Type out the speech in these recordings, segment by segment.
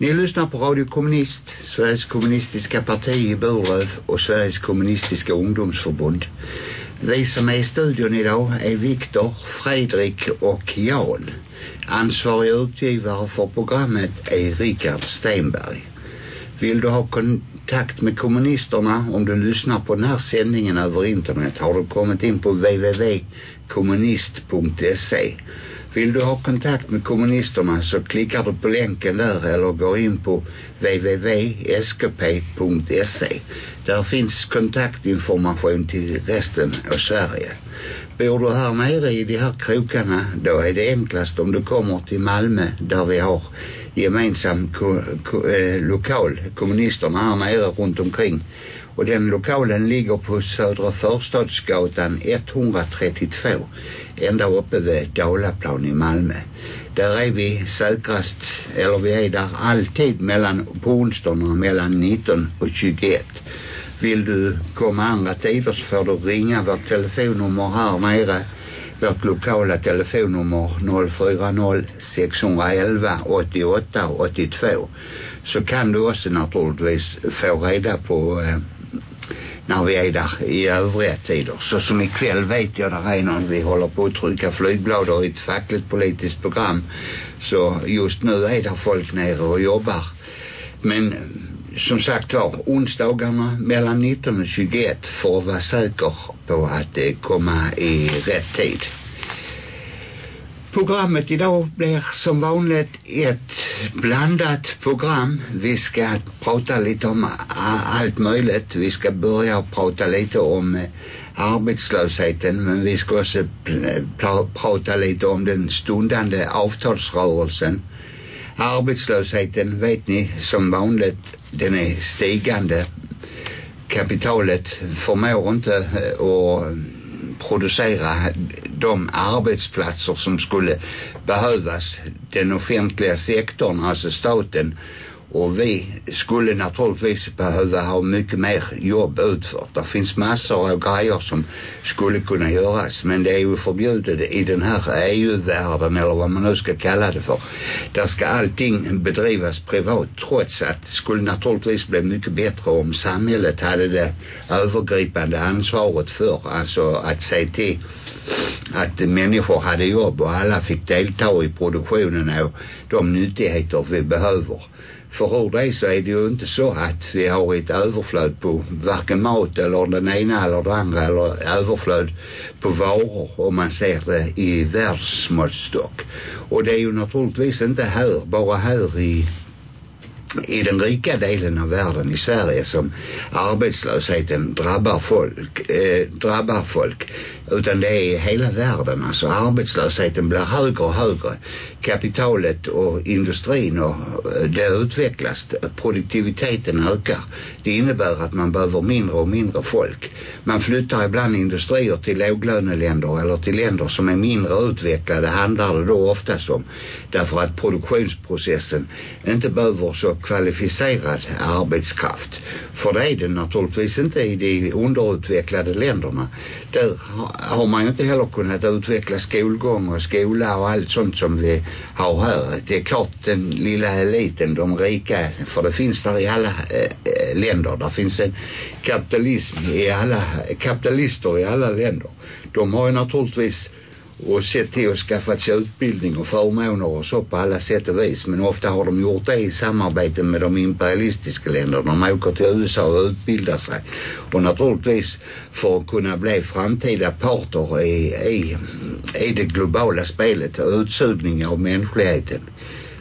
Ni lyssnar på Radio Kommunist, Sveriges kommunistiska parti i Burlöv och Sveriges kommunistiska ungdomsförbund. Vi som är i studion idag är Viktor, Fredrik och Jan. Ansvarig utgivare för programmet är Richard Stenberg. Vill du ha kontakt med kommunisterna om du lyssnar på den här sändningen över internet har du kommit in på www.kommunist.se. Vill du ha kontakt med kommunisterna så klickar du på länken där eller går in på www.skp.se. Där finns kontaktinformation till resten av Sverige. Bor du här nere i de här krokarna då är det enklast om du kommer till Malmö där vi har gemensam ko, ko, eh, lokal kommunisterna här nere runt omkring och den lokalen ligger på Södra Förstadsgatan 132 ända uppe vid Dalaplan i Malmö. Där är vi säkrast, eller vi är där alltid mellan, på onsdagarna mellan 19 och 21. Vill du komma andra tider så får du ringa vårt telefonnummer här nere. Vårt lokala telefonnummer 040 611 88 82. Så kan du också naturligtvis få reda på eh, när vi är där i övriga tider. Så som ikväll vet jag där är någon vi håller på att trycka flygblader i ett fackligt politiskt program. Så just nu är där folk nere och jobbar. Men som sagt var, onsdagarna mellan 19 och 21 för att vara säker på att komma i rätt tid. Programmet idag blir som vanligt ett blandat program. Vi ska prata lite om allt möjligt. Vi ska börja prata lite om eh, arbetslösheten men vi ska också eh, prata lite om den stundande avtalsrörelsen. Arbetslösheten vet ni som vanligt den är stigande. Kapitalet förmår inte eh, att producera de arbetsplatser som skulle behövas. Den offentliga sektorn, alltså staten och vi skulle naturligtvis behöva ha mycket mer jobb utfört. Det finns massor av grejer som skulle kunna göras. Men det är ju förbjudet i den här EU-världen eller vad man nu ska kalla det för. Där ska allting bedrivas privat trots att det skulle naturligtvis bli mycket bättre om samhället hade det övergripande ansvaret för. Alltså att se till att människor hade jobb och alla fick delta i produktionen av de nyttigheter vi behöver för hur det är så är det ju inte så att vi har ett överflöd på varken mat eller den ena eller den andra eller överflöd på varor om man ser det i världsmåttstock. Och det är ju naturligtvis inte här, bara här i i den rika delen av världen i Sverige som arbetslösheten drabbar folk, eh, drabbar folk. Utan det är hela världen alltså arbetslösheten blir högre och högre. Kapitalet och industrin och eh, det utvecklas produktiviteten ökar. Det innebär att man behöver mindre och mindre folk. Man flyttar ibland industrier till låglöneländer eller till länder som är mindre utvecklade handlar det då oftast om. Därför att produktionsprocessen inte behöver så kvalificerad arbetskraft. För det är det naturligtvis inte i de underutvecklade länderna. Där har man ju inte heller kunnat utveckla skolgång och skola och allt sånt som vi har här. Det är klart den lilla eliten, de rika, för det finns där i alla äh, länder. Där finns en kapitalism i alla, kapitalister i alla länder. De har ju naturligtvis och sett till att skaffa sig utbildning och förmåner och så på alla sätt och vis. Men ofta har de gjort det i samarbete med de imperialistiska länderna. De åker till USA och utbildar sig. Och naturligtvis för att kunna bli framtida parter i, i, i det globala spelet och utsugning av mänskligheten.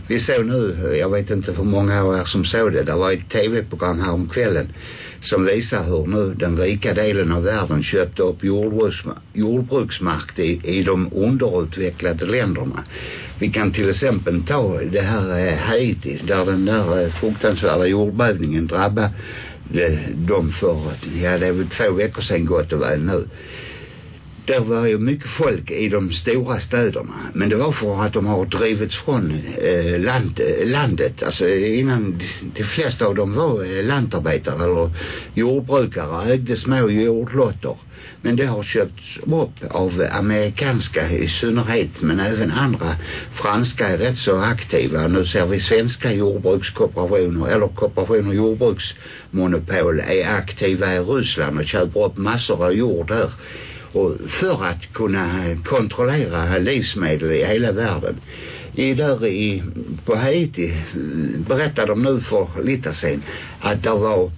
Vi såg nu, jag vet inte hur många av er som såg det, det var ett tv-program här om kvällen som visar hur nu den rika delen av världen köpte upp jordbruksmark, jordbruksmark i, i de underutvecklade länderna. Vi kan till exempel ta det här eh, Haiti där den där eh, fruktansvärda jordbävningen drabbade eh, de för, ja det är väl två veckor sedan gott och väl nu där var ju mycket folk i de stora städerna. Men det var för att de har drivits från eh, land, eh, landet. Alltså innan de flesta av dem var eh, lantarbetare eller jordbrukare, ägde små jordlotter. Men det har köpts upp av amerikanska i synnerhet men även andra franska är rätt så aktiva. Nu ser vi svenska jordbrukskooperationer eller kooperationer jordbruksmonopol är aktiva i Ryssland och köper upp massor av jord där och för att kunna kontrollera livsmedel i hela världen. I där i, på Haiti berättade de nu för lite sen att det var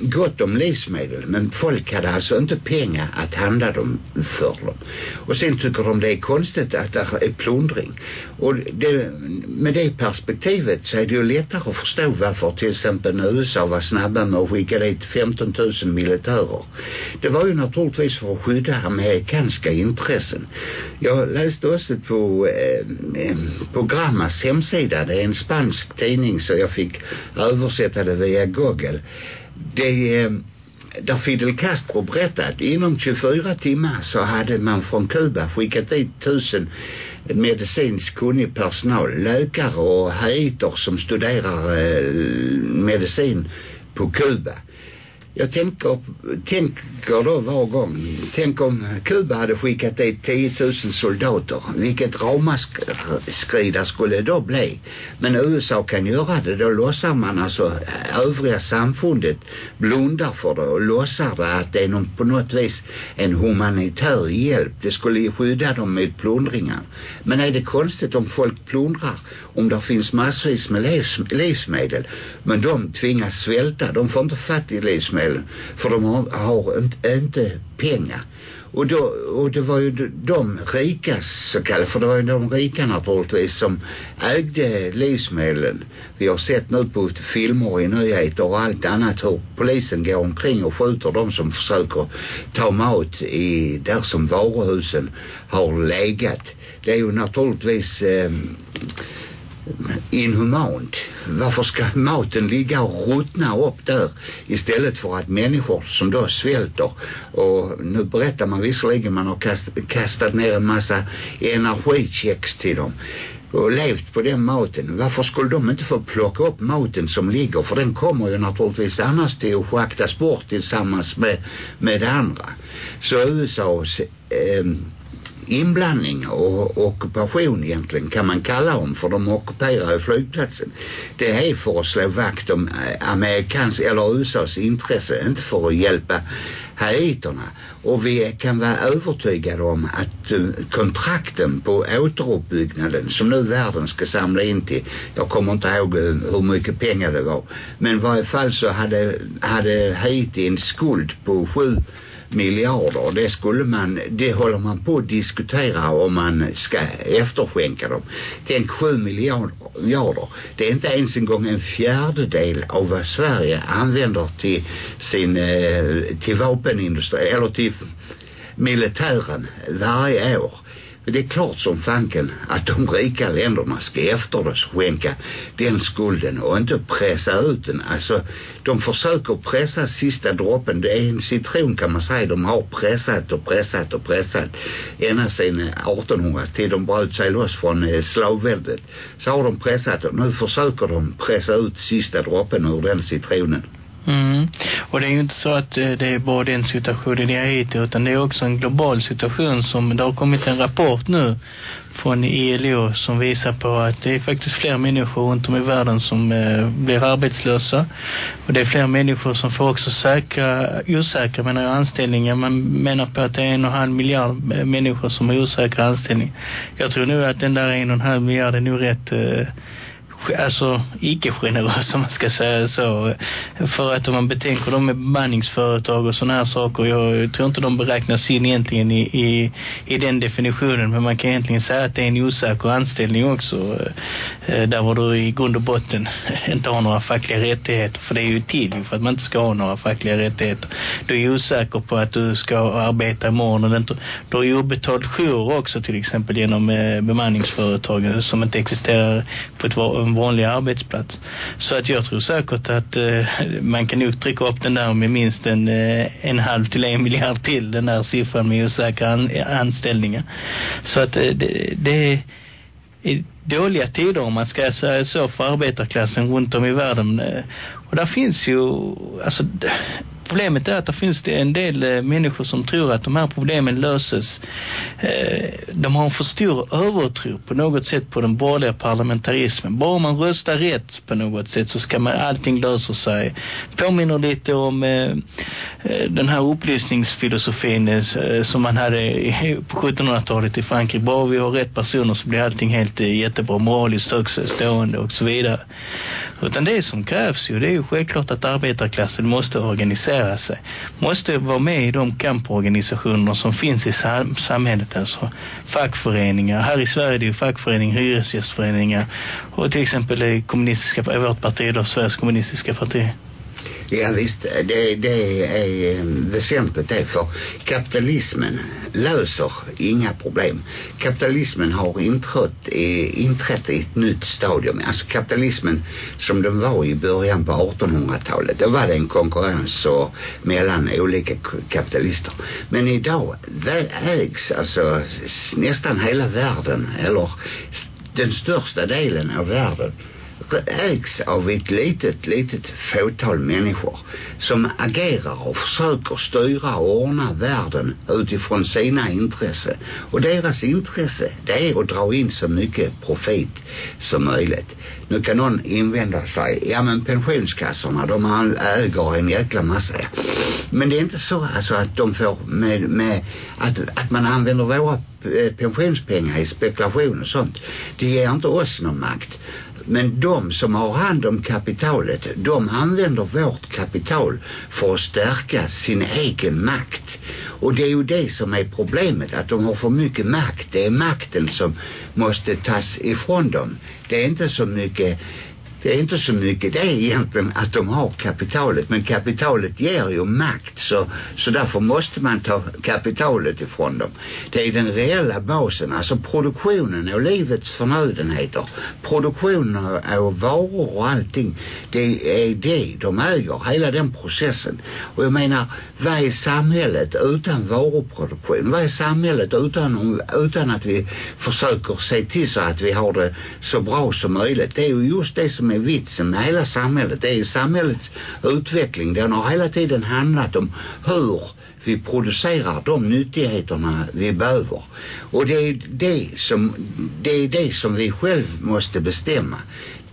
gott om livsmedel men folk hade alltså inte pengar att handla dem för dem. Och sen tycker de det är konstigt att det är plundring. Och det, med det perspektivet så är det ju lättare att förstå varför till exempel USA var snabba med att skicka dit 15 000 militärer. Det var ju naturligtvis för att skydda amerikanska intressen. Jag läste också på, eh, eh på Programmas hemsida, det är en spansk tidning så jag fick översätta det via Google det eh, där Fidel Castro berättade att inom 24 timmar så hade man från Kuba skickat dit tusen medicinskt kunnig personal, läkare och haiter som studerar eh, medicin på Kuba. Jag tänker, tänker då var gång, tänk om Kuba hade skickat dit 10 000 soldater. Vilket ramaskri det skulle då bli. Men USA kan göra det. Då låtsar man alltså övriga samfundet blundar för det och låtsar det att det är någon, på något vis en humanitär hjälp. Det skulle ju skydda dem mot plundringar. Men är det konstigt om folk plundrar om det finns massvis med livs, livsmedel men de tvingas svälta. De får inte fatt i livsmedel livsmedel för de har, har inte, inte pengar. Och då och det var ju de rika så kallade för det var ju de rika naturligtvis som ägde livsmedlen. Vi har sett nu på filmer i nyheter och allt annat hur polisen går omkring och skjuter de som försöker ta mat i där som varuhusen har legat. Det är ju naturligtvis eh, inhumant. Varför ska maten ligga och ruttna upp där istället för att människor som då svälter och nu berättar man visserligen man har kast kastat ner en massa energichecks till dem och levt på den maten. Varför skulle de inte få plocka upp maten som ligger? För den kommer ju naturligtvis annars till att schaktas bort tillsammans med, med det andra. Så USAs eh, inblandning och ockupation egentligen kan man kalla dem för de ockuperar ju flygplatsen. Det är för att slå vakt om eh, amerikans eller USAs intresse inte för att hjälpa haiterna och vi kan vara övertygade om att eh, kontrakten på återuppbyggnaden som nu världen ska samla in till jag kommer inte ihåg eh, hur mycket pengar det var men i varje fall så hade, hade Haiti en skuld på sju miljarder. Det skulle man, det håller man på att diskutera om man ska efterskänka dem. Tänk sju miljarder. Det är inte ens en gång en fjärdedel av vad Sverige använder till sin, eh, till vapenindustri eller till militären varje år. Det är klart som fanken att de rika länderna ska efterskänka den skulden och inte pressa ut den. Alltså, de försöker pressa sista droppen. Det är en citron kan man säga. De har pressat och pressat och pressat ända sedan 1800 till de bröt sig loss från eh, slavväldet. Så har de pressat och nu försöker de pressa ut sista droppen ur den citronen. Mm. Och det är ju inte så att eh, det är bara den situationen i Haiti utan det är också en global situation som det har kommit en rapport nu från ILO som visar på att det är faktiskt fler människor runt om i världen som eh, blir arbetslösa och det är fler människor som får också säkra, osäkra menar jag, anställningar. Man menar på att det är en och en halv miljard eh, människor som har osäkra anställningar. Jag tror nu att den där en och en halv miljard är nog rätt eh, alltså icke-generös om man ska säga så. För att om man betänker dem med bemanningsföretag och sådana här saker, jag tror inte de beräknas in egentligen i, i, i den definitionen. Men man kan egentligen säga att det är en osäker anställning också. Eh, där var du i grund och botten inte har några fackliga rättigheter för det är ju till för att man inte ska ha några fackliga rättigheter du är osäker på att du ska arbeta imorgon och inte, du har ju obetald jour också till exempel genom eh, bemanningsföretagen som inte existerar på ett, en vanlig arbetsplats. Så att jag tror säkert att eh, man kan nog trycka upp den där med minst en, eh, en halv till en miljard till den där siffran med osäkra an, anställningar. Så att eh, det, det är dåliga tider om man ska säga så för arbetarklassen runt om i världen. Eh, och där finns ju alltså problemet är att det finns det en del eh, människor som tror att de här problemen löses. Eh, de har en för stor övertro på något sätt på den borgerliga parlamentarismen. Bara man röstar rätt på något sätt så ska man, allting lösa sig. Påminner lite om eh, den här upplysningsfilosofin som man hade på 1700-talet i Frankrike. Bara vi har rätt personer så blir allting helt jättebra, moraliskt högstående och så vidare. Utan det som krävs ju, det är ju självklart att arbetarklassen måste organisera sig. Måste vara med i de kamporganisationer som finns i sam samhället. Alltså fackföreningar. Här i Sverige är det ju fackföreningar, hyresgästföreningar. Och till exempel kommunistiska, vårt parti då, Sveriges kommunistiska parti. Ja visst, det, det är eh, väsentligt det för kapitalismen löser inga problem. Kapitalismen har inträtt i, inträtt i ett nytt stadium. Alltså kapitalismen som den var i början på 1800-talet, då var det en konkurrens och, mellan olika kapitalister. Men idag ägs alltså nästan hela världen, eller den största delen av världen ägs av ett litet, litet fåtal människor som agerar och försöker styra och ordna världen utifrån sina intressen. Och deras intresse, det är att dra in så mycket profit som möjligt. Nu kan någon invända sig, ja men pensionskassorna, de äger en jäkla massa. Men det är inte så alltså att de får med, med att, att man använder våra eh, pensionspengar i spekulation och sånt. Det ger inte oss någon makt. Men de som har hand om kapitalet, de använder vårt kapital för att stärka sin egen makt. Och det är ju det som är problemet, att de har för mycket makt. Det är makten som måste tas ifrån dem. Det är inte så mycket det är inte så mycket. Det egentligen att de har kapitalet men kapitalet ger ju makt så, så därför måste man ta kapitalet ifrån dem. Det är den reella basen alltså produktionen och livets förnödenheter. Produktionen av varor och allting det är det de äger hela den processen. Och jag menar vad är samhället utan varuproduktion? Vad är samhället utan, utan att vi försöker se till så att vi har det så bra som möjligt? Det är ju just det som är vitsen med hela samhället. Det är samhällets utveckling. Den har hela tiden handlat om hur vi producerar de nyttigheterna vi behöver. Och det är det som, det är det som vi själv måste bestämma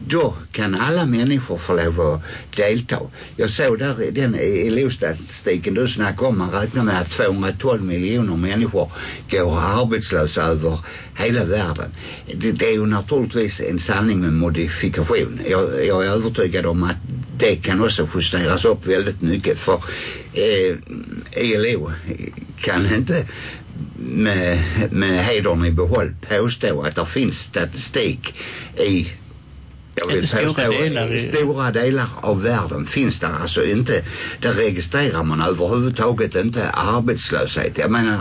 då kan alla människor få lov att delta. Jag såg där den LO-statistiken du snackade om, man räknar med att 212 miljoner människor går arbetslösa över hela världen. Det, det är ju naturligtvis en sanning med modifikation. Jag, jag är övertygad om att det kan också justeras upp väldigt mycket för eh, ILO kan inte med, med hedern i behåll påstå att det finns statistik i jag vill stora påstå, delar i stora delar av världen finns där. Alltså inte där registrerar man överhuvudtaget inte arbetslöshet. Jag menar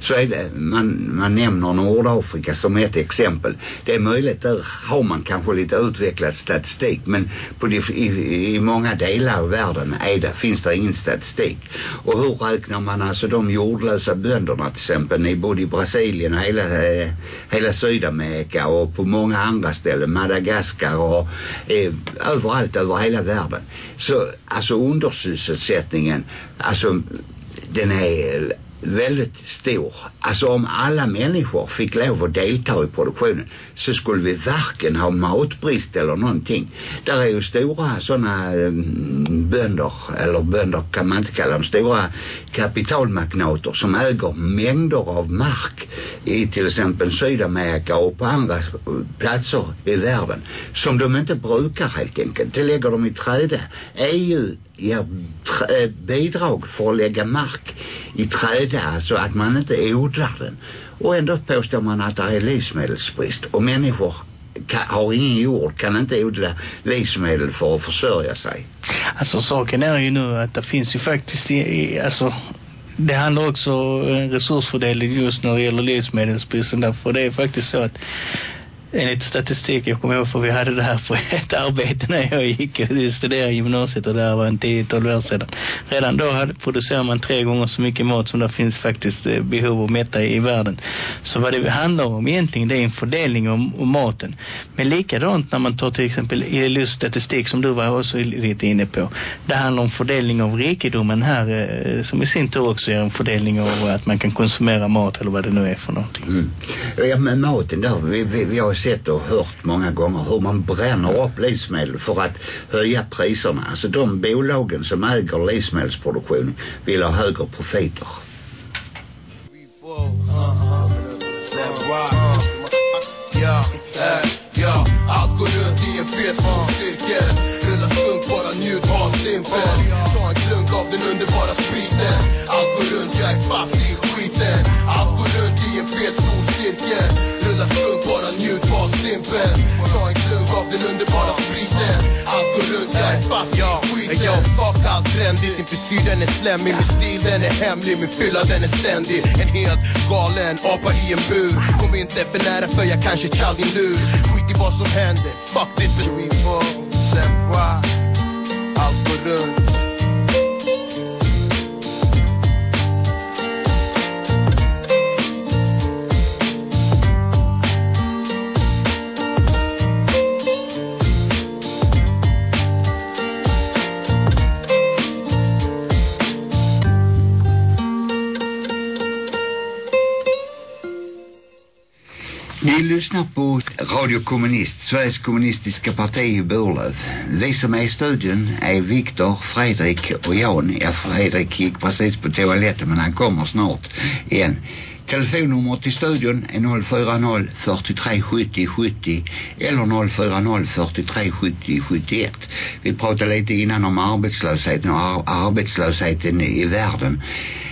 så är det. Man, man nämner Nordafrika som ett exempel. Det är möjligt där har man kanske lite utvecklad statistik men på de, i, i många delar av världen är det, finns det ingen statistik. Och hur räknar man alltså de jordlösa bönderna till exempel? Ni bodde i Brasilien och hela, eh, hela Sydamerika och på många andra ställen. Madagaskar och eh, överallt över hela världen. Så alltså undersysselsättningen, alltså den är väldigt stor. Alltså om alla människor fick lov att delta i produktionen så skulle vi varken ha matbrist eller någonting. Där är ju stora sådana mm, bönder, eller bönder kan man inte kalla dem, stora kapitalmagnater som äger mängder av mark i till exempel Sydamerika och på andra platser i världen som de inte brukar helt enkelt. Det lägger de i träde. EU ger eh, bidrag för att lägga mark i träda, alltså att man inte odlar den. Och ändå påstår man att det är livsmedelsbrist och människor kan, har ingen jord, kan inte odla livsmedel för att försörja sig. Alltså saken är ju nu att det finns ju faktiskt, i, alltså det handlar också om resursfördelning just när det gäller livsmedelsbristen. Därför det är faktiskt så att enligt statistik, jag kommer ihåg för vi hade det här för ett arbete när jag gick och studerade i gymnasiet och det var en 10-12 år sedan. Redan då hade, producerar man tre gånger så mycket mat som det finns faktiskt eh, behov att mätta i, världen. Så vad det handlar om egentligen det är en fördelning om, om maten. Men likadant när man tar till exempel ILOs statistik som du var också lite inne på. Det handlar om fördelning av rikedomen här eh, som i sin tur också är en fördelning av att man kan konsumera mat eller vad det nu är för någonting. Mm. Ja men maten där, vi, vi, vi har sett och hört många gånger hur man bränner upp livsmedel för att höja priserna. Alltså de bolagen som äger livsmedelsproduktion vill ha högre profiter. Allt går i skiten Jag fuck allt trendigt, Din frisyr den är slemmig Min stil den är hemlig, min fylla den är ständig. En helt galen apa i en bur. Kom inte för nära för jag kanske tjall din lur. Skit i vad som händer, fuck this för sen Allt går runt. Lyssnar på Radio Kommunist, Sveriges kommunistiska parti i Burlöv. Vi som är i studion är Viktor, Fredrik och Jan. Ja, Fredrik gick precis på toaletten men han kommer snart igen. Telefonnumret till studion är 040 43 70 70 eller 040 43 70 71. Vi pratade lite innan om arbetslösheten och ar arbetslösheten i världen.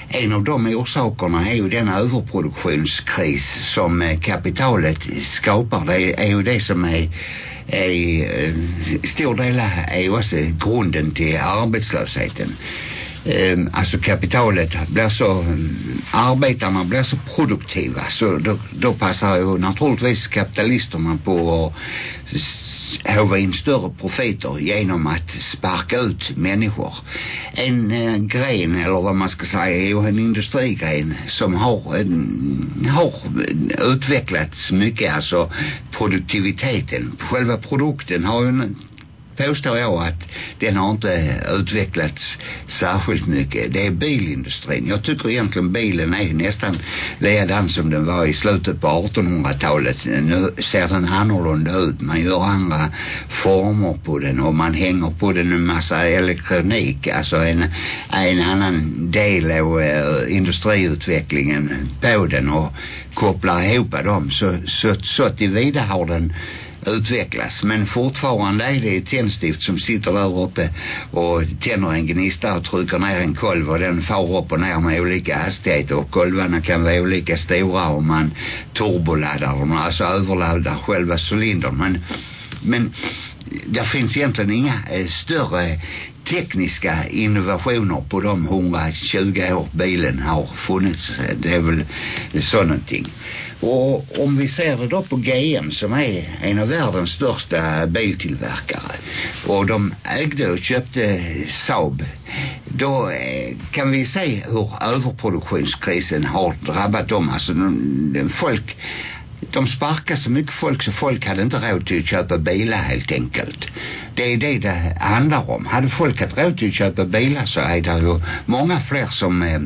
En av de orsakerna är ju den överproduktionskris som eh, kapitalet skapar. Det är ju det som är är eh, stor del är ju också grunden till arbetslösheten ehm, alltså kapitalet blir så arbetarna blir så produktiva så då, då passar ju naturligtvis kapitalisterna på att håva in större profiter genom att sparka ut människor. En eh, gren eller vad man ska säga är ju en industrigren som har, en, har utvecklats mycket alltså produktiviteten. Själva produkten har ju en påstår jag att den har inte utvecklats särskilt mycket. Det är bilindustrin. Jag tycker egentligen bilen är nästan ledan som den var i slutet på 1800-talet. Nu ser den annorlunda ut. Man gör andra former på den och man hänger på den en massa elektronik. Alltså en, en annan del av eh, industriutvecklingen på den och kopplar ihop dem. Så, så, så tillvida har den utvecklas. Men fortfarande är det ett tändstift som sitter där uppe och tänder en gnista och trycker ner en kolv och den far upp och ner med olika hastigheter och kolvarna kan vara olika stora om man turboladdar dem, alltså överladdar själva cylindern. Men, men det finns egentligen inga eh, större tekniska innovationer på de 120 år bilen har funnits. Det är väl så någonting. Och om vi ser det då på GM som är en av världens största biltillverkare och de ägde och köpte Saab då eh, kan vi se hur överproduktionskrisen har drabbat dem. Alltså folk de sparkade så mycket folk så folk hade inte råd till att köpa bilar helt enkelt. Det är det det handlar om. Hade folk haft råd till att köpa bilar så är det ju många fler som eh,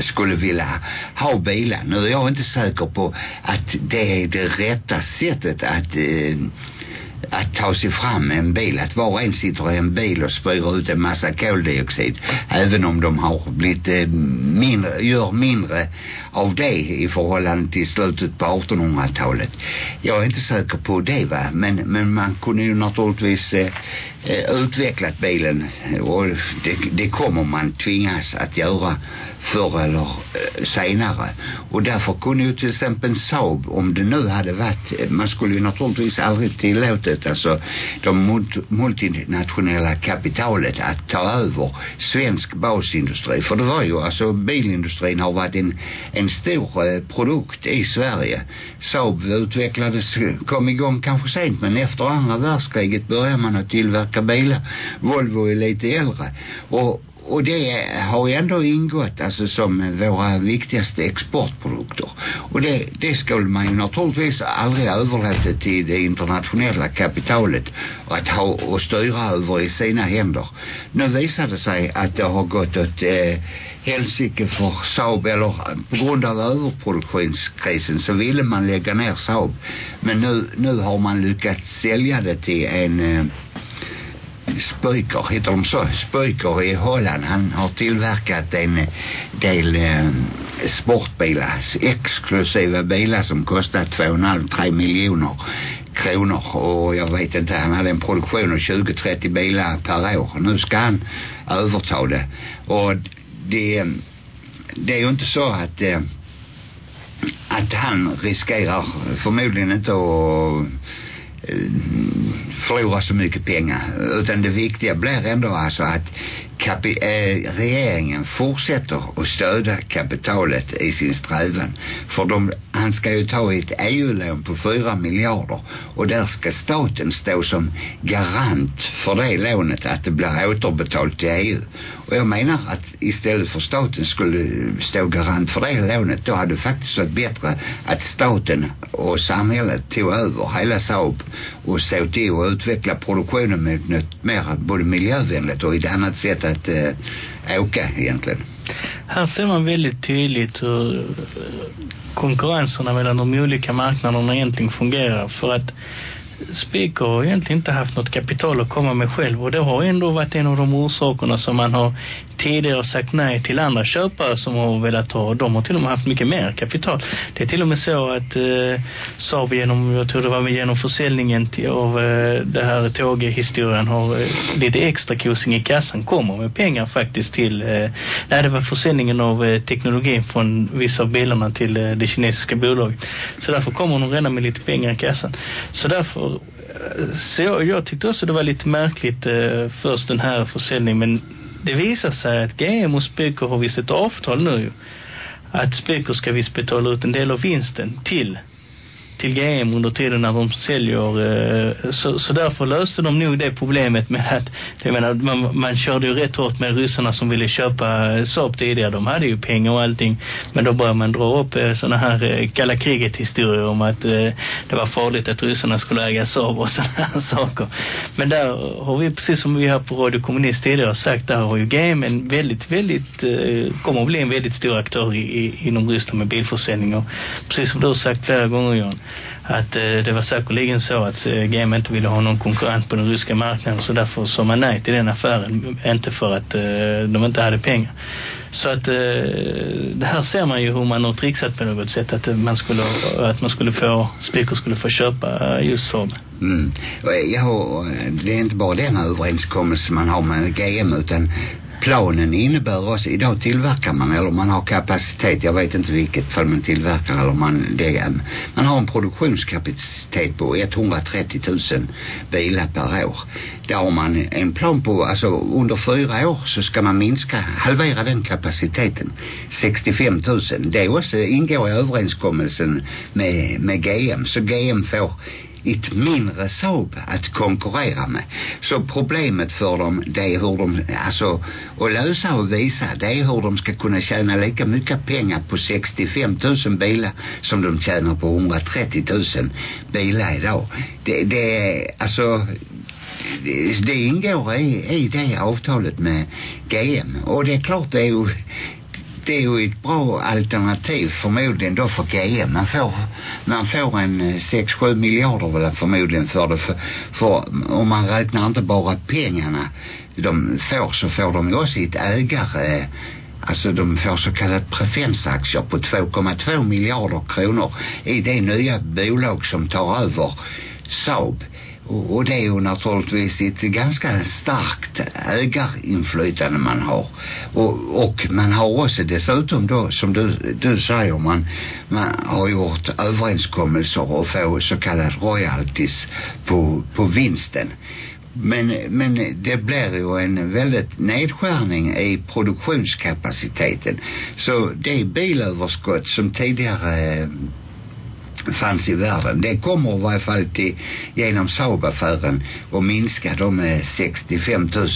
skulle vilja ha bilar. Nu är jag inte säker på att det är det rätta sättet att eh, att ta sig fram med en bil. Att var och en sitter i en bil och spyr ut en massa koldioxid. Även om de har blivit eh, mindre, gör mindre av det i förhållande till slutet på 1800-talet. Jag är inte säker på det va. Men, men man kunde ju naturligtvis eh, eh utvecklat bilen och det, det kommer man tvingas att göra förr eller eh, senare. Och därför kunde ju till exempel Saab, om det nu hade varit, eh, man skulle ju naturligtvis aldrig tillåtit alltså de multinationella kapitalet att ta över svensk basindustri. För det var ju, alltså bilindustrin har varit en, en stor eh, produkt i Sverige. Saab utvecklades, kom igång kanske sent men efter andra världskriget började man att tillverka bilar. Volvo är lite äldre. Och, och det har ju ändå ingått alltså som våra viktigaste exportprodukter. Och det, det skulle man ju naturligtvis aldrig överlåta till det internationella kapitalet att ha och styra över i sina händer. Nu visar det sig att det har gått åt eh, helsike för Saab eller eh, på grund av överproduktionskrisen så ville man lägga ner Saab. Men nu, nu har man lyckats sälja det till en eh, Spöjker, heter de så? Spöjker i Holland. Han har tillverkat en del eh, sportbilar, exklusiva bilar som kostar 2,5-3 miljoner kronor och jag vet inte, han hade en produktion av 20-30 bilar per år. Nu ska han överta det. Och det, det är ju inte så att eh, att han riskerar förmodligen inte att Eh, förlora så mycket pengar. Utan det viktiga blir ändå alltså att kapi, eh, regeringen fortsätter att stödja kapitalet i sin strävan. För de, han ska ju ta ett EU-lån på 4 miljarder. Och där ska staten stå som garant för det lånet att det blir återbetalt till EU och jag menar att istället för staten skulle stå garant för det lånet då hade det faktiskt varit bättre att staten och samhället tog över hela Saab och såg till att utveckla produktionen med något mer både miljövänligt och ett annat sätt att eh, øh, åka egentligen. Här ser man väldigt tydligt hur øh, konkurrenserna mellan de olika marknaderna egentligen fungerar för att Speaker har egentligen inte haft något kapital att komma med själv och det har ändå varit en av de orsakerna som man har tidigare sagt nej till andra köpare som har velat ha. De har till och med haft mycket mer kapital. Det är till och med så att eh, Saab genom, jag tror det var med genom försäljningen till, av eh, det här tåghistorien har eh, lite extra kosing i kassan kommer med pengar faktiskt till eh, nej det var försäljningen av eh, teknologin från vissa av bilarna till eh, det kinesiska bolaget. Så därför kommer de redan med lite pengar i kassan. Så därför Eh, så jag, jag tyckte också det var lite märkligt eh, först den här försäljningen men det visar sig att GM och Spöker har visst ett avtal nu att Spöker ska visst betala ut en del av vinsten till till GM under tiden när de säljer. Eh, så, så därför löste de nog det problemet med att jag menar, man, man körde ju rätt hårt med ryssarna som ville köpa Saab tidigare. De hade ju pengar och allting. Men då började man dra upp eh, sådana här eh, kalla kriget historier om att det var farligt att ryssarna skulle äga Saab och sådana här saker. Men där har vi, precis som vi har på Radio Kommunist tidigare sagt, där har ju GM en väldigt, väldigt, kommer att bli en väldigt stor aktör i, i, inom Ryssland med bilförsäljning. Och precis som du har sagt flera gånger Jan, att eh, det var säkerligen så att eh, GM inte ville ha någon konkurrent på den ryska marknaden så därför sa man nej till den affären inte för att eh, de inte hade pengar så att eh, det här ser man ju hur man har trixat på något sätt att man skulle, att man skulle få Spiker skulle få köpa just Saab mm. Eh, ja, eh, det är inte bara den överenskommelse man har med GM utan planen innebär också, idag tillverkar man eller man har kapacitet, jag vet inte vilket fall man tillverkar eller man, det, man har en produktionskapacitet på 130 000 bilar per år. Där har man en plan på, alltså under fyra år så ska man minska, halvera den kapaciteten. 65 000. Det också ingår i överenskommelsen med, med GM. Så GM får ett mindre Saab att konkurrera med. Så problemet för dem det är hur de, alltså att lösa och visa det är hur de ska kunna tjäna lika mycket pengar på 65 000 bilar som de tjänar på 130 000 bilar idag. Det, det alltså det, det ingår i, i det avtalet med GM och det är klart det är ju det är ju ett bra alternativ förmodligen då för GM. Man får, man får en eh, 6-7 miljarder väl förmodligen för det. För, för om man räknar inte bara pengarna de får så får de ju också ett ägare eh, Alltså de får så kallade preferensaktier på 2,2 miljarder kronor i det nya bolag som tar över Saab. Och, och det är ju naturligtvis ett ganska starkt ägarinflytande man har. Och, och man har också dessutom då, som du, du säger, man, man har gjort överenskommelser och få så kallade royalties på, på vinsten. Men, men det blir ju en väldigt nedskärning i produktionskapaciteten. Så det bilöverskott som tidigare fanns i världen. Det kommer i varje fall till, genom Saab-affären och minska dem med 65 000.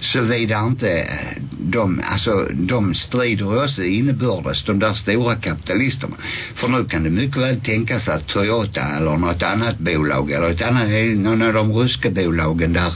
Såvida inte eh, de, alltså de strider också innebördes, de där stora kapitalisterna. För nu kan det mycket väl tänkas att Toyota eller något annat bolag eller ett annat, eh, någon av de ryska bolagen där,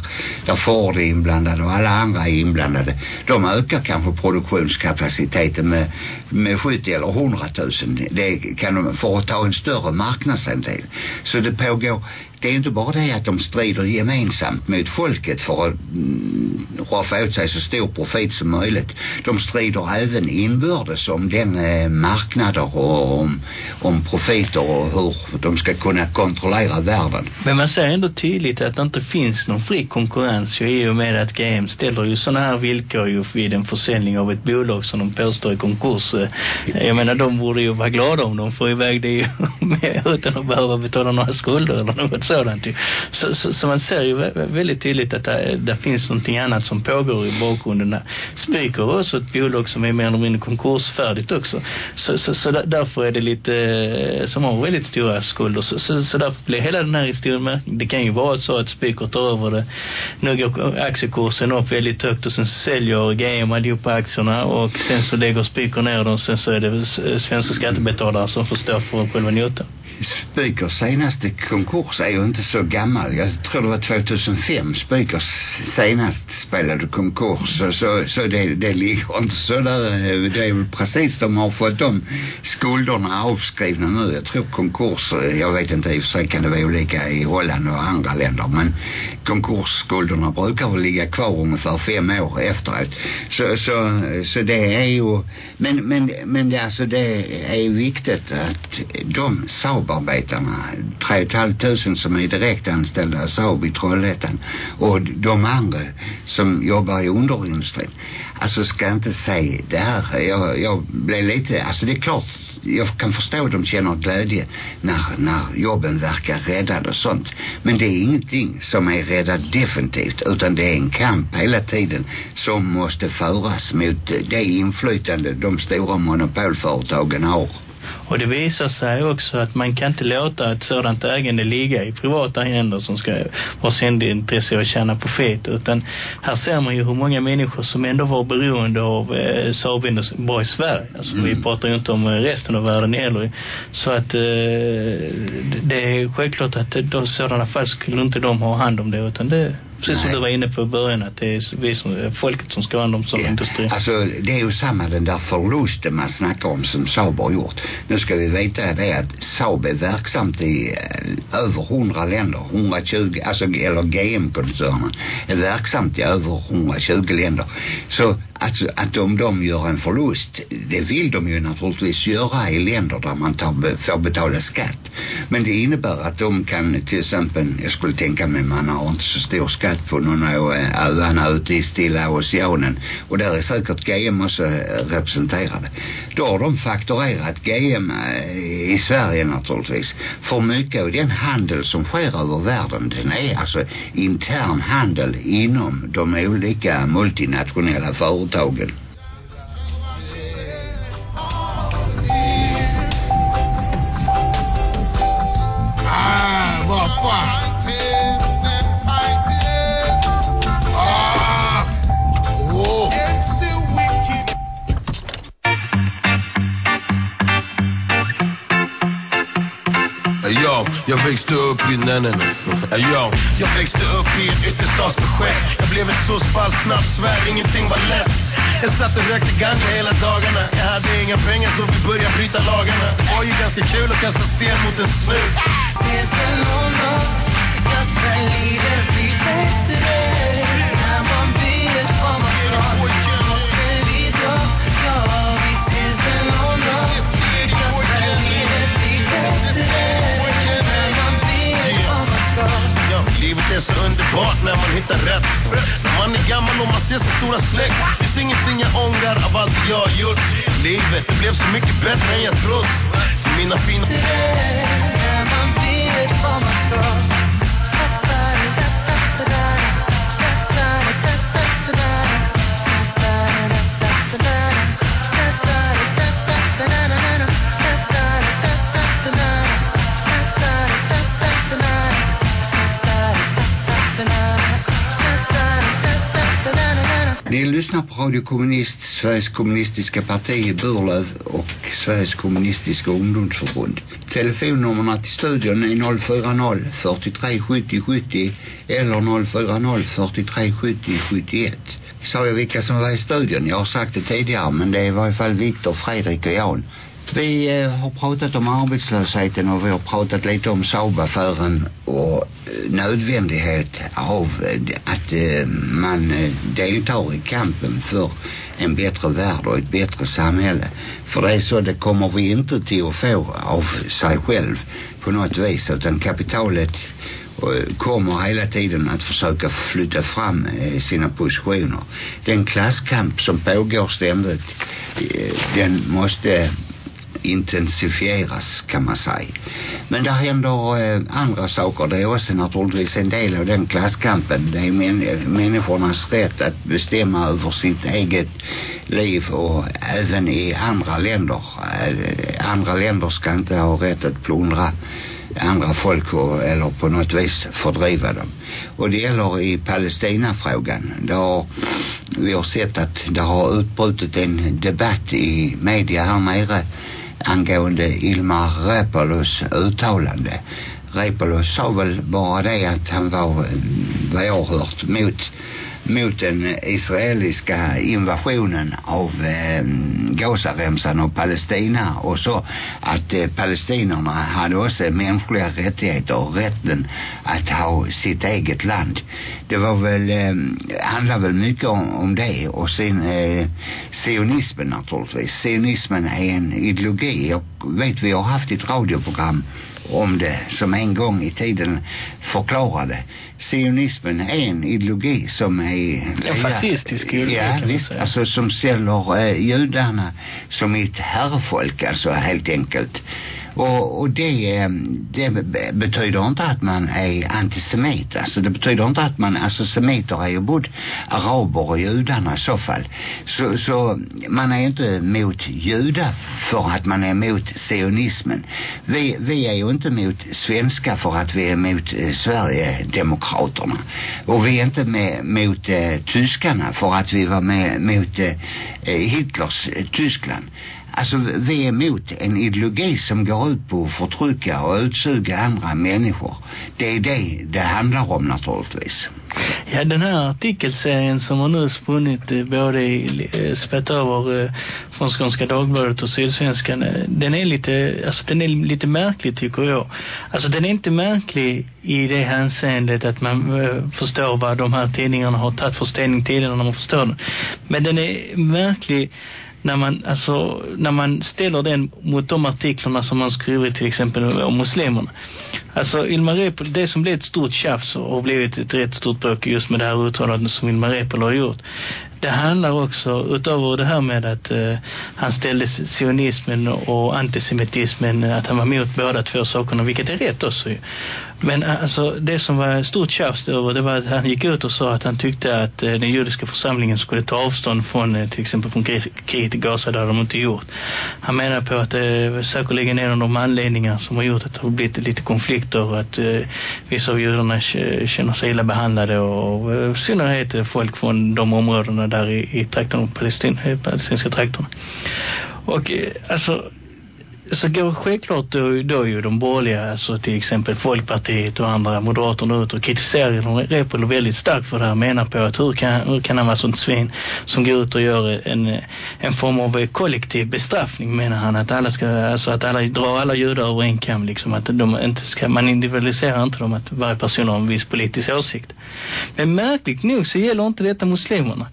där Ford är inblandade och alla andra är inblandade. De ökar kanske produktionskapaciteten med, med 70 eller 100 000. Det kan de, för att ta en större marknadsandel. Så det pågår det är inte bara det att de strider gemensamt mot folket för att mm, raffa åt sig så stor profit som möjligt. De strider även inbördes om den eh, marknader och om, om profiter och hur de ska kunna kontrollera världen. Men man ser ändå tydligt att det inte finns någon fri konkurrens ju, i och med att GM ställer ju sådana här villkor ju vid en försäljning av ett bolag som de påstår i konkurs. Eh, jag menar, de borde ju vara glada om de får iväg det ju med, utan att behöva betala några skulder eller något sådant ju. Så, så, så man ser ju väldigt tydligt att det, det finns någonting annat som pågår i bakgrunden. Spyker också ett bolag som är mer eller mindre konkursfärdigt också. Så, så, så därför är det lite eh, som har väldigt stora skulder. Så, så, så därför blir hela den här historien med. Det kan ju vara så att Spyker tar över det. Nu går aktiekursen upp väldigt högt och sen säljer GM allihopa aktierna och sen så lägger Spyker ner dem sen så är det eh, svenska skattebetalare som får stå för själva notan. Spykers senaste konkurs är ju inte så gammal. Jag tror det var 2005 Spykers senast spelade konkurs. Så, så, så det, det ligger inte så där. Det är väl precis de har fått de skulderna avskrivna nu. Jag tror konkurs, jag vet inte i och för sig kan det vara olika i Holland och andra länder. Men konkursskulderna brukar väl ligga kvar ungefär fem år efteråt. Så, så, så det är ju, men, men, men det, alltså det är viktigt att de Saab-arbetarna, 3 500 som är direkt anställda Saab i Trollhättan och de andra som jobbar i underindustrin. Alltså ska jag inte säga det här, jag, jag blev lite, alltså det är klart jag kan förstå att de känner glädje när, när jobben verkar räddade och sånt. Men det är ingenting som är räddat definitivt utan det är en kamp hela tiden som måste föras mot det inflytande de stora monopolföretagen har. Och det visar sig också att man kan inte låta ett sådant ägande ligga i privata händer som ska vara sin intresse att tjäna profit. Utan här ser man ju hur många människor som ändå var beroende av eh, Saab bara i Sverige. Alltså mm. vi pratar ju inte om resten av världen heller. Så att eh, det är självklart att då sådana fall skulle inte de ha hand om det utan det Precis Nej. som du var inne på i början att det är vi som, folket som ska ha hand om sån ja. industri. Alltså det är ju samma den där förlusten man snackar om som Saab har gjort. Nu ska vi veta det att Saab är verksamt i eh, över 100 länder. 120, alltså eller GM-koncernen är verksamt i över 120 länder. Så att, att om de gör en förlust, det vill de ju naturligtvis göra i länder där man tar, får betala skatt. Men det innebär att de kan till exempel, jag skulle tänka mig man har inte så stor skatt på någon av öarna ute i Stilla Oceanen. Och där är säkert GM också eh, representerade. Då har de fakturerat GM eh, i Sverige naturligtvis. För mycket av den handel som sker över världen, den är alltså intern handel inom de olika multinationella företagen. Ah, vad fan. Jag växte upp i, nej nej nej. Ja, jag växte upp i ett ytterstadsprojekt. Jag blev ett soc-fall snabbt, svär ingenting var lätt. Jag satt och rökte ganja hela dagarna. Jag hade inga pengar så vi började bryta lagarna. Det var ju ganska kul att kasta sten mot en snut. Ses väl någon dag, ganska livet blir smart när man hittar rätt. När man är gammal och man ser sin stora släkt. Finns ingenting jag ångrar av allt jag har gjort. Livet, det blev så mycket bättre än jag trott. Till mina fina... När man vet vad man Ni lyssnar på Radio Kommunist, Sveriges kommunistiska parti i Burlöv och Sveriges kommunistiska ungdomsförbund. Telefonnummerna till studion är 040 43 70 70 eller 040 43 70 71. Sa jag vilka som var i studion? Jag har sagt det tidigare men det är i varje fall Viktor, Fredrik och Jan. Vi har pratat om arbetslösheten och vi har pratat lite om Saab-affären och nödvändighet av att man eh, deltar i kampen för en bättre värld och ett bättre samhälle. För det är så det kommer vi inte till att få av sig själv på något vis utan kapitalet eh, kommer hela tiden att försöka flytta eh, fram sina positioner. Den klasskamp som pågår ständigt den måste intensifieras kan man säga. Men det händer eh, andra saker. Det är också naturligtvis en del av den klasskampen. Det är män, människornas rätt att bestämma över sitt eget liv och även i andra länder. Eh, andra länder ska inte ha rätt att plundra andra folk och, eller på något vis fördriva dem. Och det gäller i Palestinafrågan. Det har, vi har sett att det har utbrutit en debatt i media här nere angående Ilmar Reepalus uttalande. Reepalus sa väl bara det att han var, eh, vad jag har hört, mot mot den israeliska invasionen av eh, Gazaremsan och Palestina och så att eh, palestinerna hade också mänskliga rättigheter och rätten att ha sitt eget land. Det var väl, eh, handlar väl mycket om, om det och sen eh, sionismen naturligtvis. Sionismen är en ideologi. och vet vi har haft ett radioprogram om det som en gång i tiden förklarade. Sionismen är en ideologi som är... En fascistisk ideologi Ja, visst. Alltså som säljer eh, judarna som ett herrfolk alltså helt enkelt. Och, och det, eh, det betyder inte att man är antisemit. Alltså det betyder inte att man, alltså semiter är ju både araber och judarna i så fall. Så, så man är inte mot judar för att man är mot sionismen. Vi, vi är ju inte mot svenska för att vi är mot eh, Sverigedemokraterna. Och vi är inte med, mot eh, tyskarna för att vi var med mot eh, Hitlers eh, Tyskland. Alltså vi är emot en ideologi som går ut på att förtrycka och utsuga andra människor. Det är det det handlar om naturligtvis. Ja, den här artikelserien som har nu spunnit eh, både i, eh, spett över eh, från Skånska Dagbladet och Sydsvenskan, eh, den är lite, alltså den är lite märklig tycker jag. Alltså den är inte märklig i det hänseendet att man förstår vad de här tidningarna har tagit för ställning tidigare när man förstår den. Men den är märklig när man, alltså, när man ställer den mot de artiklarna som man skriver till exempel om muslimerna. Alltså Ilmar Reepalu, det som blev ett stort tjafs och har blivit ett rätt stort bråk just med det här uttalandet som Ilmar Reepalu har gjort. Det handlar också, utöver det här med att eh, han ställde sionismen och antisemitismen, att han var emot båda två sakerna, vilket är rätt också ju. Men eh, alltså det som var stort tjafs över det var att han gick ut och sa att han tyckte att eh, den judiska församlingen skulle ta avstånd från eh, till exempel från kriget i Gaza, där de inte gjort. Han menar på att det eh, säkerligen är en av de anledningar som har gjort att det har blivit lite konflikter och att eh, vissa av judarna känner sig illa behandlade och eh, i synnerhet folk från de områdena där i, i trakterna, Palestin, eh, palestinska trakterna. Och eh, alltså så går självklart då, då ju de borgerliga, alltså till exempel Folkpartiet och andra moderaterna ut och kritiserar Reepalu väldigt starkt för det här. Menar på att hur kan, hur kan han vara sånt svin som går ut och gör en, en form av kollektiv bestraffning menar han. Att alla ska, alltså att alla drar alla judar över en kam liksom. Att de inte ska, man individualiserar inte dem att varje person har en viss politisk åsikt. Men märkligt nog så gäller inte detta muslimerna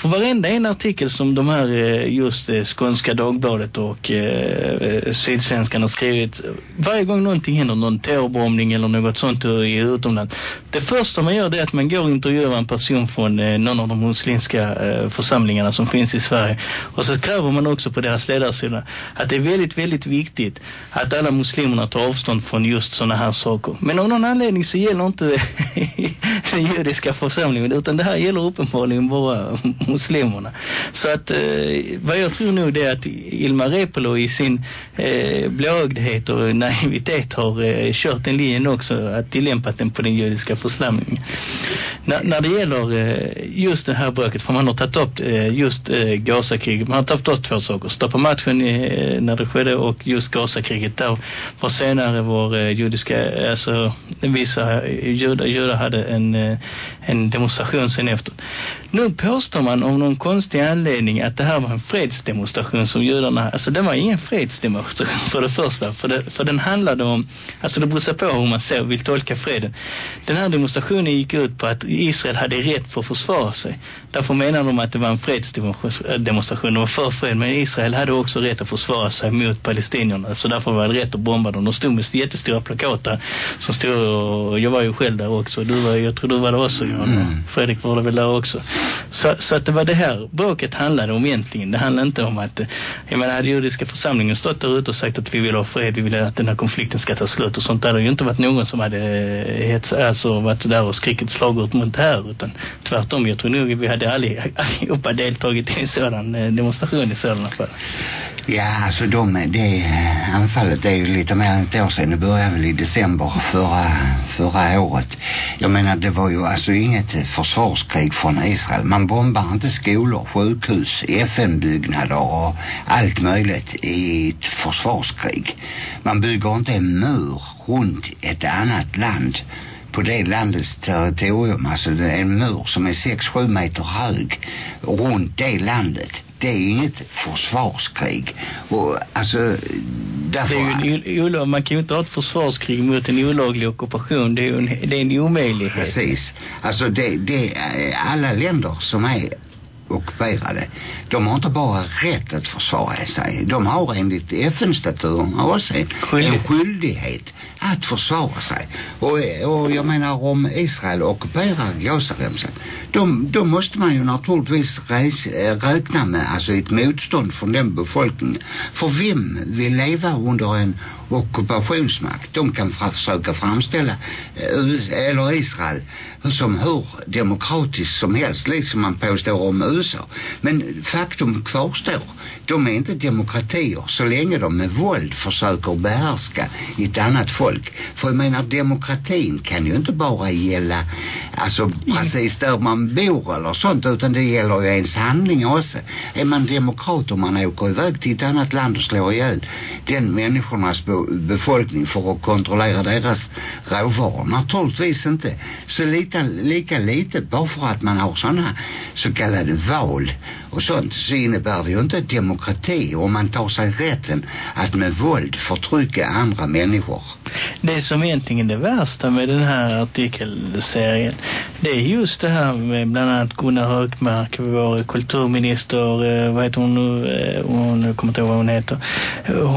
för varenda en artikel som de här eh, just eh, Skånska Dagbladet och eh, eh, Sydsvenskan har skrivit, varje gång någonting händer, någon terrorbombning eller något sånt i utomlands, det första man gör det är att man går och intervjuar en person från eh, någon av de muslimska eh, församlingarna som finns i Sverige. Och så kräver man också på deras ledarsida att det är väldigt, väldigt viktigt att alla muslimerna tar avstånd från just sådana här saker. Men av någon anledning så gäller inte den judiska församlingen utan det här gäller uppenbarligen bara muslimerna. Så att eh, vad jag tror nog det är att Ilmar Reepalu i sin eh, blåögdhet och naivitet har eh, kört den linjen också att tillämpat den på den judiska församlingen. När, när det gäller eh, just det här bråket för man har tagit upp eh, just eh, Gazakriget man har tagit upp två saker stoppa matchen eh, när det skedde och just Gazakriget där var senare vår eh, judiska alltså vissa eh, judar, judar hade en, eh, en demonstration sen efter. Nu påstår man om någon konstig anledning att det här var en fredsdemonstration som judarna, alltså det var ingen fredsdemonstration för det första, för, det, för den handlade om, alltså det beror sig på hur man ser, vill tolka freden. Den här demonstrationen gick ut på att Israel hade rätt för att försvara sig. Därför menar de att det var en fredsdemonstration, de var för fred, men Israel hade också rätt att försvara sig mot palestinierna, så därför var det rätt att bomba dem. De stod med jättestora plakat där, som stod, och jag var ju själv där också, du var, jag tror du var där också, Jan. Mm. Fredrik var det väl där också. Så, så att det var det här bråket handlade om egentligen. Det handlade inte om att, jag menar, hade judiska församlingen stått där ute och sagt att vi vill ha fred, vi vill att den här konflikten ska ta slut och sånt där. Det hade ju inte varit någon som hade hets, alltså varit där och skrikit slagord mot det här, utan tvärtom, jag tror nog vi hade allihopa deltagit i en sådan eh, demonstration i sådana fall. Ja, alltså de, det anfallet är ju lite mer än ett år sedan. Det började väl i december förra, förra året. Jag menar, det var ju alltså inget försvarskrig från Israel. Man bombar inte skolor, sjukhus, FN-byggnader och allt möjligt i ett försvarskrig. Man bygger inte en mur runt ett annat land på det landets territorium. Alltså det är en mur som är 6-7 meter hög runt det landet. Det är inget försvarskrig. Och alltså, därför... Det är ju en, olag, man kan ju inte ha ett försvarskrig mot en olaglig ockupation. Det är ju en, det är en omöjlighet. Precis. Alltså det, det är alla länder som är ockuperade. De har inte bara rätt att försvara sig. De har enligt FN-statuterna också en Skyldighet. att försvara sig. Och, och jag menar om Israel ockuperar Gazaremsan då, då måste man ju naturligtvis res, räkna med alltså ett motstånd från den befolkningen. För vem vill leva under en ockupationsmakt? De kan försöka framställa äh, eller Israel som hur demokratiskt som helst liksom man påstår om USA. Men faktum kvarstår. De är inte demokratier så länge de med våld försöker behärska ett annat folk. För jag menar demokratin kan ju inte bara gälla alltså precis där man bor eller sånt utan det gäller ju ens handlingar också. Är man demokrat om man åker iväg till ett annat land och slår ihjäl den människornas be befolkning för att kontrollera deras råvaror? Naturligtvis inte. Så lika, lika lite bara för att man har sådana så kallade val och sånt så innebär det ju inte demokrati om man tar sig rätten att med våld förtrycka andra människor. Det som egentligen är det värsta med den här artikelserien det är just det här med bland annat Gunnar Högmark, vår kulturminister, eh, vad heter hon nu, eh, hon kommer inte ihåg vad hon heter.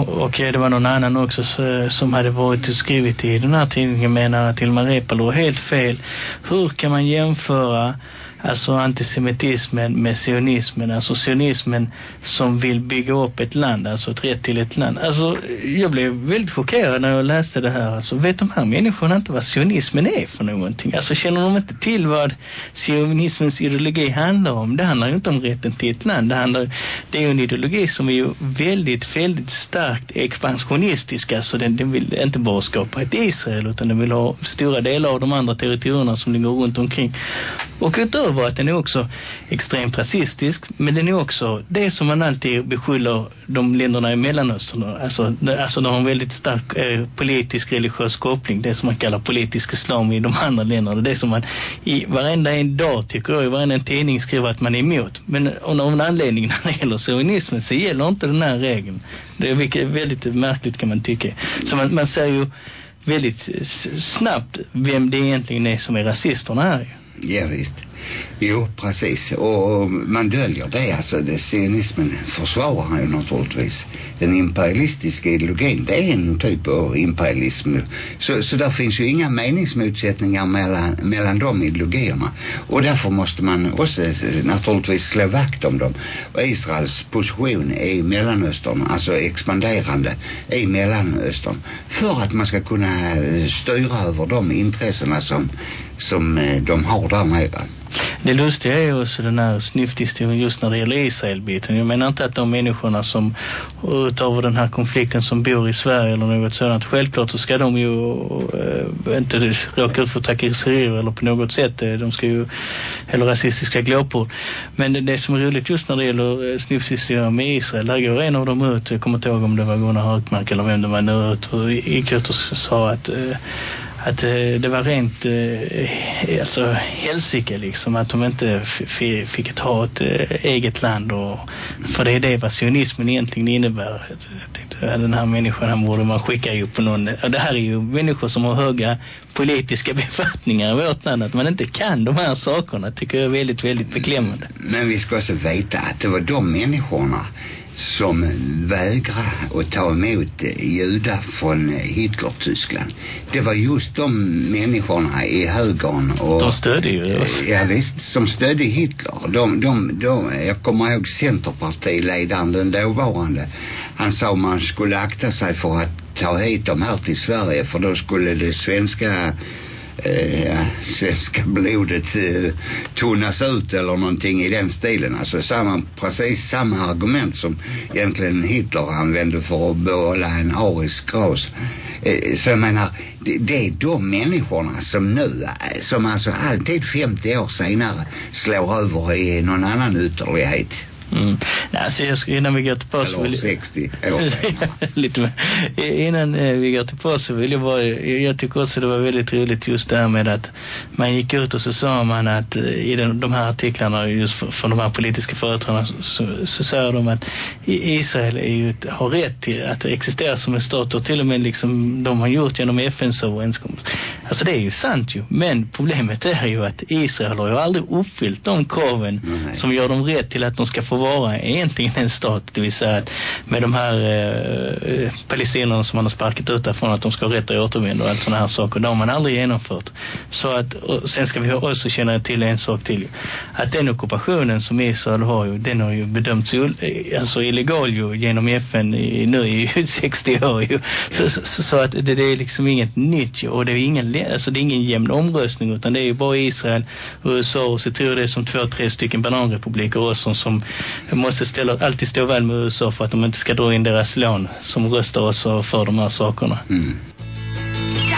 Och eh, det var någon annan också som hade varit och skrivit i den här tidningen menar till Ilmar Reepalu helt fel. Hur kan man jämföra alltså antisemitismen med sionismen, alltså sionismen som vill bygga upp ett land, alltså ett rätt till ett land. Alltså jag blev väldigt chockerad när jag läste det här. Alltså vet de här människorna inte vad sionismen är för någonting? Alltså känner de inte till vad sionismens ideologi handlar om? Det handlar ju inte om rätten till ett land. Det handlar, det är ju en ideologi som är ju väldigt, väldigt starkt expansionistisk. Alltså den, den vill inte bara skapa ett Israel utan den vill ha stora delar av de andra territorierna som ligger runt omkring. Och utöver att den är också extremt rasistisk men den är också det som man alltid beskyller de länderna i Mellanöstern alltså, alltså de har en väldigt stark eh, politisk religiös koppling det som man kallar politisk islam i de andra länderna. Det som man i varenda en dag tycker jag i varenda en tidning skriver att man är emot. Men av någon anledning när det gäller sionismen så gäller inte den här regeln. Det är vilket, väldigt märkligt kan man tycka. Så man, man ser ju väldigt snabbt vem det egentligen är som är rasisterna här. Ja visst. Jo, precis. Och, man döljer det. Alltså, det, sionismen försvarar ju naturligtvis den imperialistiska ideologin. Det är en typ av imperialism. Så, så där finns ju inga meningsmotsättningar mellan, mellan de ideologierna. Och därför måste man också eh, naturligtvis slå vakt om dem. Och Israels position i Mellanöstern, alltså expanderande i Mellanöstern. För att man ska kunna eh, styra över de intressena som, som eh, de har där nere. Det lustiga är ju också den här snyfthistorien just när det gäller Israel-biten. Jag menar inte att de människorna som utav den här konflikten som bor i Sverige eller något sådant, självklart så ska de ju äh, inte råka ut för trakasserier eller på något sätt. Eh, de ska ju, eller rasistiska glåpord. Men det, det som är roligt just när det gäller eh, snyfthistorien med Israel, där går en av dem ut, jag kommer inte ihåg om det var Gunnar Hökmark eller vem det var nu ut och gick ut och sa att äh, att eh, det var rent eh, alltså helsike liksom att de inte fick ta ett eh, eget land och för det är det vad sionismen egentligen innebär. Jag tänkte, den här människan han borde man skicka ju på någon och det här är ju människor som har höga politiska befattningar i vårt land att man inte kan de här sakerna tycker jag är väldigt väldigt beklämmande. Men vi ska också veta att det var de människorna som vägrade att ta emot judar från Hitler-Tyskland. Det var just de människorna i högern och... De stödde ju oss. Ja visst, som stödde Hitler. De, de, de, jag kommer ihåg Centerpartiledaren, den dåvarande. Han sa man skulle akta sig för att ta hit dem här till Sverige för då skulle det svenska eh, svenska blodet eh, tunnas ut eller någonting i den stilen. Alltså samma, precis samma argument som egentligen Hitler använde för att behålla en arisk ras. Eh, så jag menar, det, det är de människorna som nu, eh, som alltså alltid 50 år senare slår över i någon annan ytterlighet. Mm. Nej, alltså jag ska, innan vi går till paus... Eller 60 år Lite mer. Innan eh, vi går till paus så vill jag bara... Jag tycker också det var väldigt roligt just det här med att man gick ut och så sa man att eh, i den, de här artiklarna just för de här politiska företrädarna så, så säger de att Israel är ju, har rätt till att existera som en stat och till och med liksom de har gjort genom FNs överenskommelse. Alltså det är ju sant ju. Men problemet är ju att Israel har ju aldrig uppfyllt de kraven Nej. som gör dem rätt till att de ska få vara egentligen en stat. Det vill säga att med de här eh, palestinierna som man har sparkat ut därifrån att de ska ha rätt att återvända och allt sådana här saker. Det har man aldrig genomfört. Så att, och sen ska vi också känna till en sak till. Att den ockupationen som Israel har ju, den har ju bedömts alltså illegal ju genom FN i, nu i 60 år ju. Så, så, så att det, det är liksom inget nytt ju. Och det är ingen, alltså det är ingen jämn omröstning utan det är ju bara Israel, USA och så tror jag det är som två, tre stycken bananrepubliker och som, som måste ställa, alltid stå väl med USA för att de inte ska dra in deras lån som röstar också för de här sakerna. Mm. Ni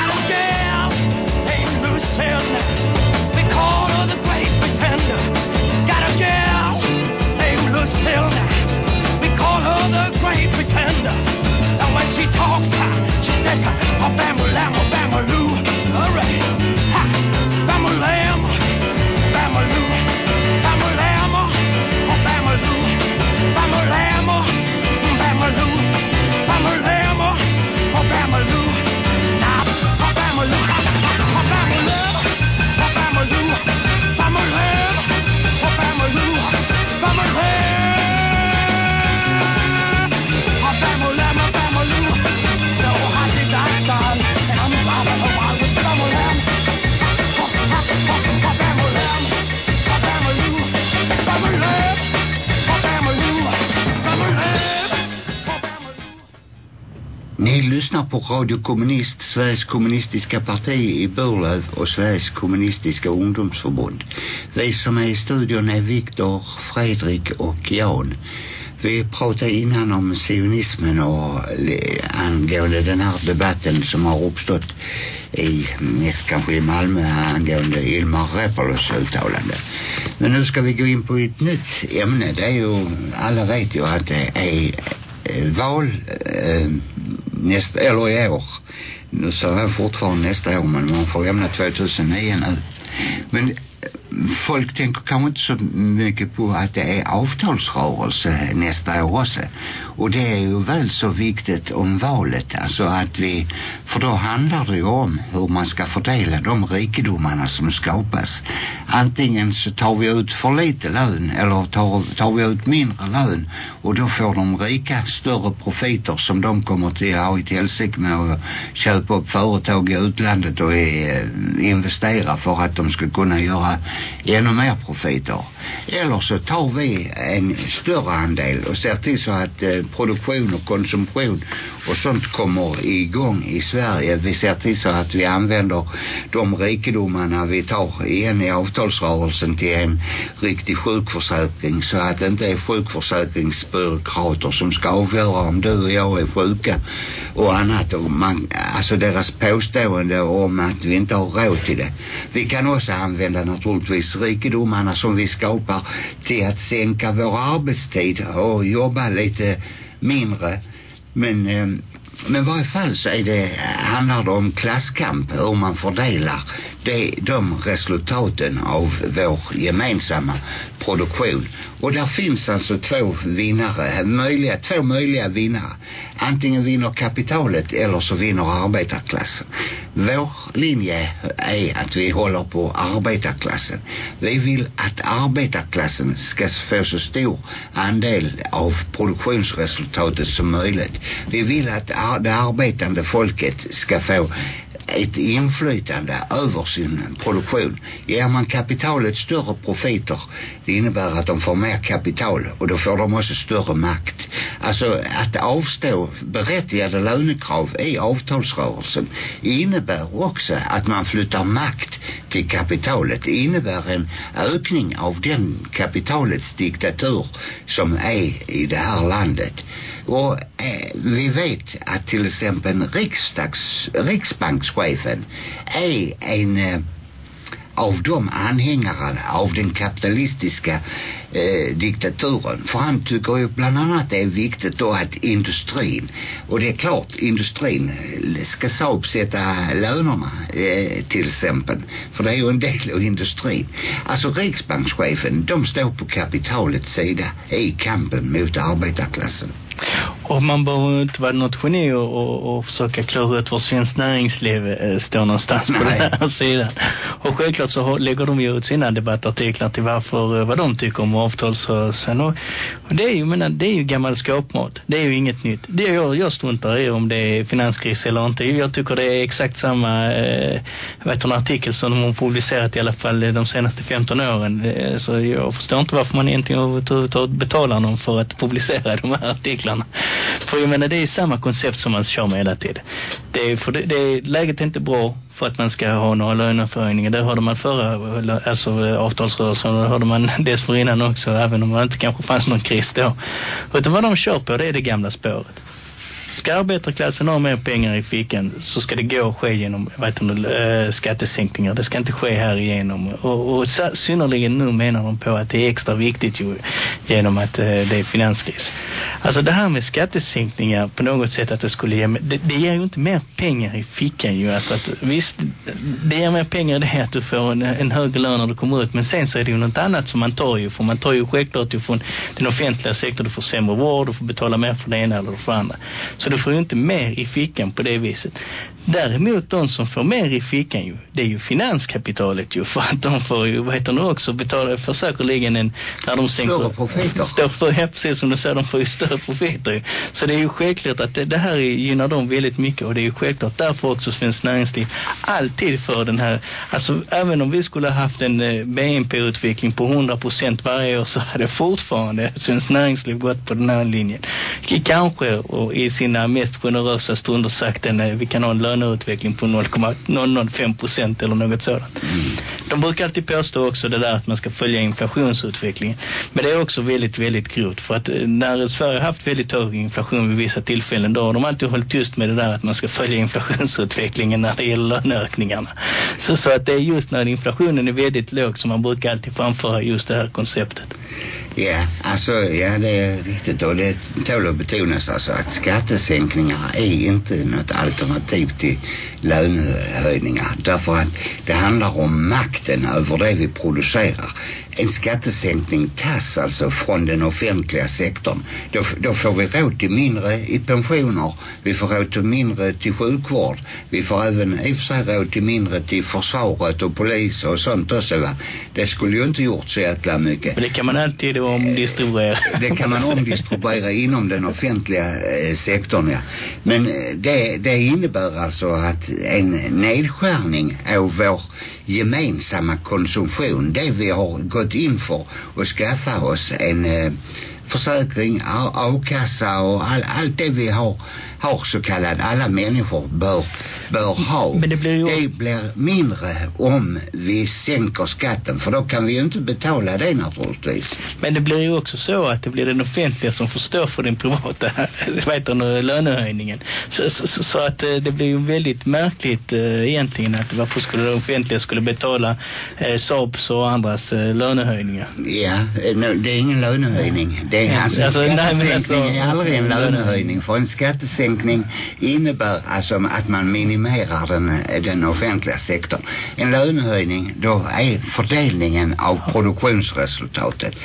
lyssnar på Radio Kommunist, Sveriges kommunistiska parti i Burlöv och Sveriges kommunistiska ungdomsförbund. Vi som är i studion är Viktor, Fredrik och Jan. Vi pratade innan om sionismen och angående den här debatten som har uppstått i, mest kanske i Malmö angående Ilmar Reepalus uttalande. Men nu ska vi gå in på ett nytt ämne. Det är ju, alla vet ju att det är val eh, nästa, eller i år. Nu sa jag fortfarande nästa år men man får lämna 2009 nu. Men folk tänker kanske inte så mycket på att det är avtalsrörelse eh, nästa år också. Och det är ju väl så viktigt om valet. Alltså att vi, för då handlar det ju om hur man ska fördela de rikedomarna som skapas. Antingen så tar vi ut för lite lön eller tar, tar vi ut mindre lön och då får de rika större profiter som de kommer till att ha i helsike med att köpa upp företag i utlandet och eh, investera för att de ska kunna göra ännu mer profiter. Eller så tar vi en större andel och ser till så att eh, produktion och konsumtion och sånt kommer igång i Sverige. Vi ser till så att vi använder de rikedomarna vi tar igen i avtalsrörelsen till en riktig sjukförsäkring så att det inte är sjukförsäkringsbyråkrater som ska avgöra om du och jag är sjuka och annat och man, alltså deras påstående om att vi inte har råd till det. Vi kan också använda naturligtvis rikedomarna som vi ska skapar till att sänka vår arbetstid och jobba lite mindre. Men eh, men i varje fall så är det, handlar det om klasskamp hur man fördelar det, de resultaten av vår gemensamma produktion. Och där finns alltså två vinnare, möjliga, två möjliga vinnare. Antingen vinner kapitalet eller så vinner arbetarklassen. Vår linje är att vi håller på arbetarklassen. Vi vill att arbetarklassen ska få så stor andel av produktionsresultatet som möjligt. Vi vill att det arbetande folket ska få ett inflytande över sin produktion. Ger man kapitalet större profiter det innebär att de får mer kapital och då får de också större makt. Alltså att avstå berättigade lönekrav i avtalsrörelsen innebär också att man flyttar makt till kapitalet. Det innebär en ökning av den kapitalets diktatur som är i det här landet. Och eh, vi vet att till exempel riksdags, riksbankschefen är en eh, av de anhängare av den kapitalistiska eh, diktaturen. För han tycker ju bland annat det är viktigt då att industrin, och det är klart industrin ska Saab sätta lönerna eh, till exempel. För det är ju en del av industrin. Alltså riksbankschefen, de står på kapitalets sida i kampen mot arbetarklassen. Och man behöver inte vara något geni och, och, och försöka klura ut var svenskt näringsliv eh, står någonstans på Nej. den här sidan. Och självklart så har- lägger de ju ut sina debattartiklar till varför, eh, vad de tycker om avtalsrörelsen. Och, och det är ju, menar, det är ju gammal skåpmat. Det är ju inget nytt. Det jag, jag struntar i om det är finanskris eller inte. Jag tycker det är exakt samma eh, vet du, en artikel som de har publicerat i alla fall de senaste 15 åren. Eh, så jag förstår inte varför man egentligen överhuvudtaget betalar någon för att publicera de här artiklarna. För jag menar det är samma koncept som man kör med hela tiden. Det är, för det, det är, läget är inte bra för att man ska ha några löneförhöjningar. Det hörde man förra alltså avtalsrörelsen och det hörde man dessförinnan också även om det inte kanske fanns någon kris då. Utan vad de kör på det är det gamla spåret. Ska arbetarklassen ha mer pengar i fickan så ska det gå att ske genom vet du, eh, skattesänkningar. Det ska inte ske här igenom. Och, och så, synnerligen nu menar de på att det är extra viktigt ju, genom att eh, det är finanskris. Alltså det här med skattesänkningar på något sätt att det skulle ge, det, det ger ju inte mer pengar i fickan ju. Alltså att, visst, det ger mer pengar det att du får en, en högre lön när du kommer ut. Men sen så är det ju något annat som man tar ju. För man tar ju självklart ju från den offentliga sektorn. Du får sämre vård, du får betala mer för det ena eller för det andra. Så du får ju inte mer i fickan på det viset. Däremot de som får mer i fickan ju, det är ju finanskapitalet ju. För att de får ju, vad heter det också, betala för säkerligen en, när de sänker... Större profiter. Står för, ja, precis som du säger, de får ju större profiter ju. Så det är ju självklart att det, det här gynnar dem väldigt mycket och det är ju självklart därför också Svenskt Näringsliv alltid för den här, alltså även om vi skulle ha haft en eh, BNP-utveckling på 100% varje år så hade fortfarande Svenskt Näringsliv gått på den här linjen. Kanske och i sina mest generösa stunder sagt en, vi kan ha en löneutveckling på 0,005% eller något sådant. De brukar alltid påstå också det där att man ska följa inflationsutvecklingen. Men det är också väldigt, väldigt grovt. För att eh, när Sverige har haft väldigt hög inflation vid vissa tillfällen då har de alltid hållit tyst med det där att man ska följa inflationsutvecklingen när det gäller löneökningarna. Så, så att det är just när inflationen är väldigt låg som man brukar alltid framföra just det här konceptet. Ja, alltså ja det är riktigt och det tål att betonas alltså att skattesänkningar är inte något alternativ till lönehöjningar därför att det handlar om makten över det vi producerar. En skattesänkning tas alltså från den offentliga sektorn. Då, då får vi råd till mindre i pensioner. Vi får råd till mindre till sjukvård. Vi får även i och för sig råd till mindre till försvaret och polis och sånt också va. Det skulle ju inte gjort så jäkla mycket. Men det kan man alltid omdistribuera. Det kan man omdistribuera inom den offentliga eh, sektorn, ja. Men eh, det, det innebär alltså att en nedskärning av vår gemensamma konsumtion, det vi har gått in för och skaffa oss en eh, försäkring, a- a-kassa och all, allt det vi har, har så kallad, alla människor bör, bör ha. Men det blir ju- det blir mindre om vi sänker skatten för då kan vi ju inte betala det naturligtvis. Men det blir ju också så att det blir den offentliga som får stå för den privata heter det, lönehöjningen. Så, så, så, att eh, det blir ju väldigt märkligt eh, egentligen att varför skulle det offentliga skulle betala eh, Saabs och andras eh, lönehöjningar. Ja, eh, det är ingen lönehöjning. Det är Ja, alltså, alltså, nej, men alltså- är aldrig en lönehöjning. För en skattesänkning innebär alltså att man minimerar den, den offentliga sektorn. En lönehöjning, då är fördelningen av produktionsresultatet.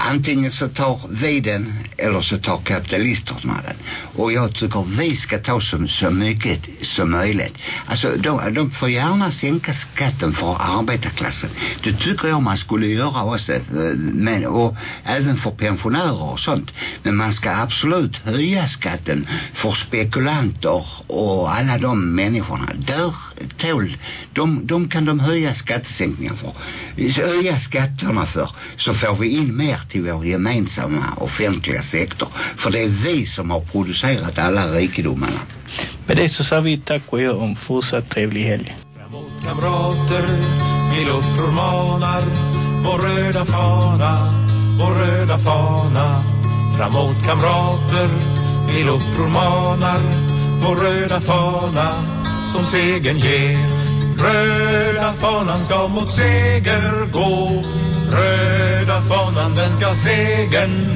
Antingen så tar vi den eller så tar kapitalisterna den. Och jag tycker vi ska ta så, så mycket som möjligt. Alltså de, de får gärna sänka skatten för arbetarklassen. Det tycker jag man skulle göra också. Eh, men, och även för pensionärer och sånt. Men man ska absolut höja skatten för spekulanter och alla de människorna. Där tål, de, de kan de höja skattesänkningar för. Höja skatterna för. Så får vi in mer till vår gemensamma offentliga sektor. För det är vi som har producerat alla rikedomarna. Med det så sa vi tack och gör om fortsatt trevlig helg. Framåt kamrater, vi uppror manar Vår röda fana, vår röda fana Framåt kamrater, vi uppror manar Vår röda fana som segern ger Röda fanan ska mot seger gå Röda fanan den ska segern.